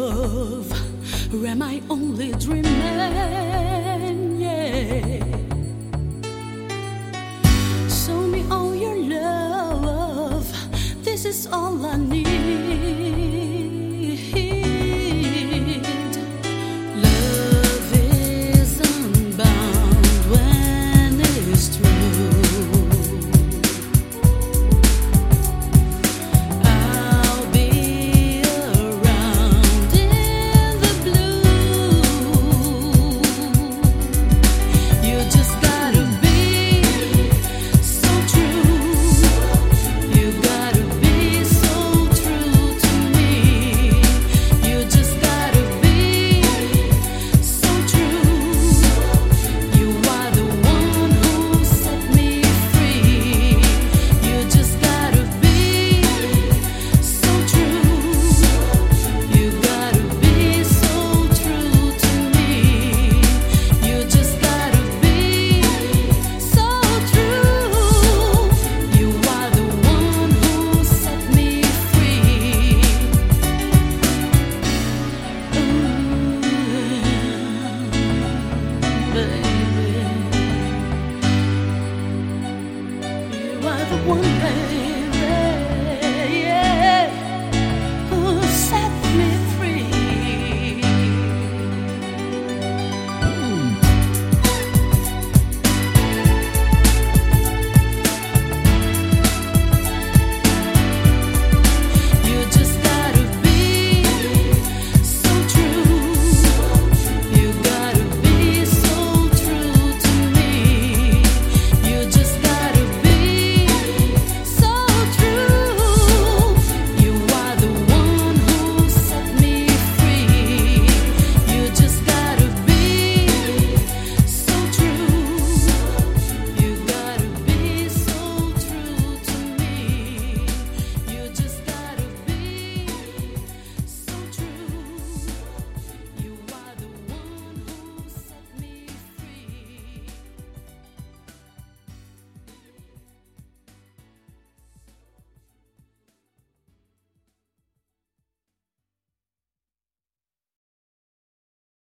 love, or am I only dreaming? Yeah.